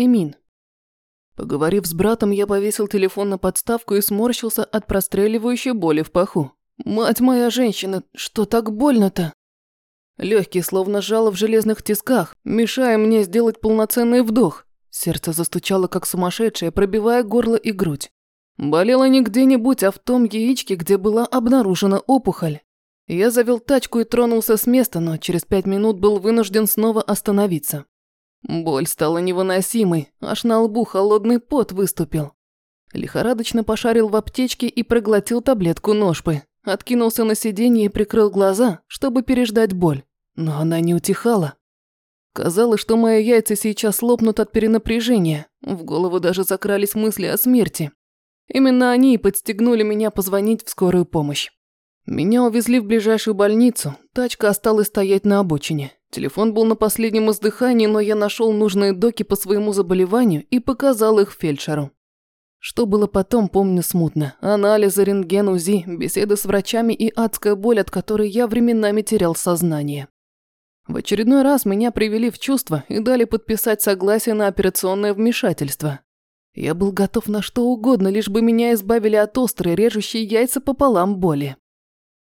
Эмин. Поговорив с братом, я повесил телефон на подставку и сморщился от простреливающей боли в паху. «Мать моя женщина, что так больно-то?» Легкий словно жало в железных тисках, мешая мне сделать полноценный вдох. Сердце застучало как сумасшедшее, пробивая горло и грудь. Болело не где-нибудь, а в том яичке, где была обнаружена опухоль. Я завел тачку и тронулся с места, но через пять минут был вынужден снова остановиться. Боль стала невыносимой, аж на лбу холодный пот выступил. Лихорадочно пошарил в аптечке и проглотил таблетку ножпы. Откинулся на сиденье и прикрыл глаза, чтобы переждать боль. Но она не утихала. Казалось, что мои яйца сейчас лопнут от перенапряжения. В голову даже закрались мысли о смерти. Именно они и подстегнули меня позвонить в скорую помощь. Меня увезли в ближайшую больницу, тачка осталась стоять на обочине. Телефон был на последнем издыхании, но я нашел нужные доки по своему заболеванию и показал их фельдшеру. Что было потом, помню смутно. Анализы, рентген, УЗИ, беседы с врачами и адская боль, от которой я временами терял сознание. В очередной раз меня привели в чувство и дали подписать согласие на операционное вмешательство. Я был готов на что угодно, лишь бы меня избавили от острой, режущей яйца пополам боли.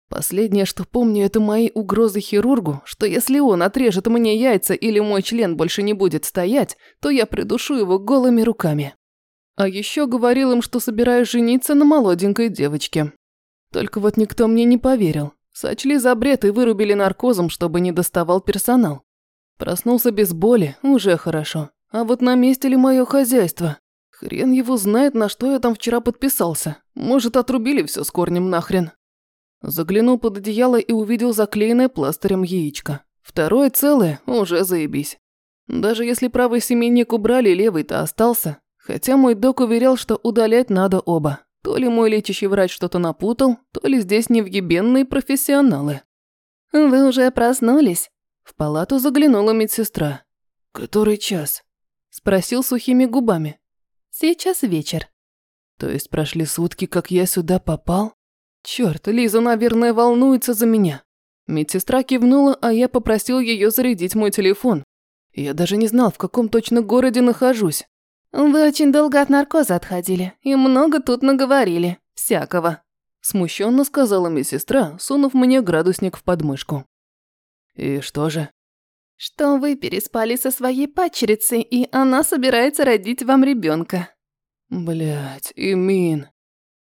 Последнее, что помню, это мои угрозы хирургу, что если он отрежет мне яйца или мой член больше не будет стоять, то я придушу его голыми руками. А еще говорил им, что собираюсь жениться на молоденькой девочке. Только вот никто мне не поверил. Сочли за бред и вырубили наркозом, чтобы не доставал персонал. Проснулся без боли, уже хорошо. А вот на месте ли мое хозяйство? Хрен его знает, на что я там вчера подписался. Может, отрубили все с корнем нахрен. Заглянул под одеяло и увидел заклеенное пластырем яичко. Второе целое, уже заебись. Даже если правый семейник убрали, левый-то остался. Хотя мой док уверял, что удалять надо оба. То ли мой лечащий врач что-то напутал, то ли здесь невъебенные профессионалы. «Вы уже проснулись?» В палату заглянула медсестра. «Который час?» Спросил сухими губами. «Сейчас вечер». То есть прошли сутки, как я сюда попал? Черт, Лиза, наверное, волнуется за меня. Медсестра кивнула, а я попросил ее зарядить мой телефон. Я даже не знал, в каком точно городе нахожусь. Вы очень долго от наркоза отходили и много тут наговорили. Всякого. Смущенно сказала медсестра, сунув мне градусник в подмышку. И что же? Что вы переспали со своей падчерицей, и она собирается родить вам ребенка. Блять, Имин.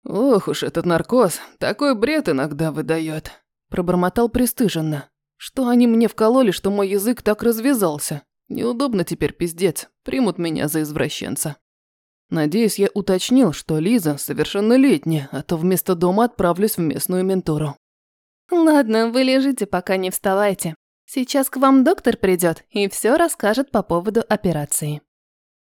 «Ох уж этот наркоз, такой бред иногда выдает», – пробормотал пристыженно. «Что они мне вкололи, что мой язык так развязался? Неудобно теперь, пиздец, примут меня за извращенца». Надеюсь, я уточнил, что Лиза совершеннолетняя, а то вместо дома отправлюсь в местную ментуру. «Ладно, вы лежите, пока не вставайте. Сейчас к вам доктор придет и все расскажет по поводу операции».